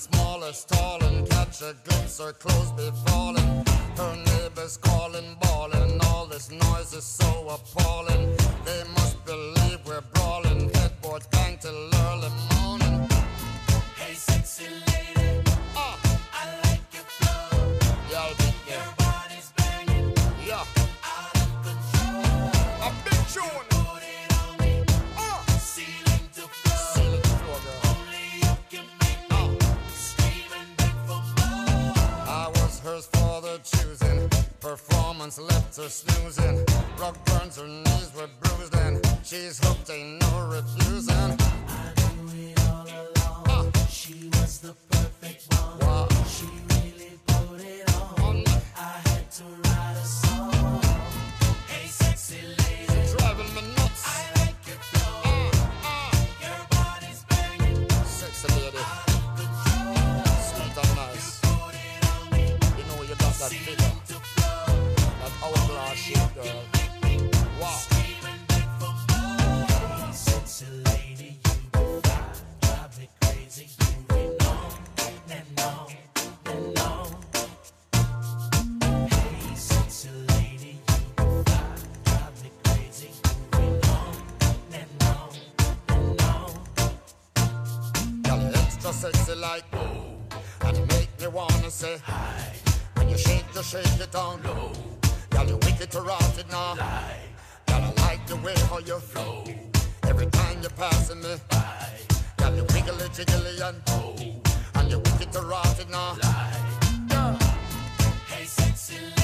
smaller, stalling. Catch a glimpse, or close be falling. Performance left her snoozing. Rock burns, her knees were bruised, and she's hooked, ain't no refusing. I knew it all She was the perfect one. She really put it on. I had to write a song. Hey, sexy lady. driving me nuts. I like your body's banging sexy lady, and You know you got that. Hourglass shape, girl. Wow. Sexy like oh, and make me wanna say hi. When you shake, you shake it down low. Girl, you wicked to rot it now. Lie, Girl, I like the way how you flow. Every time you're passing me, by. girl, you wiggly jiggly and oh, and you wicked to rot it now. lie. Girl, Hey, sexy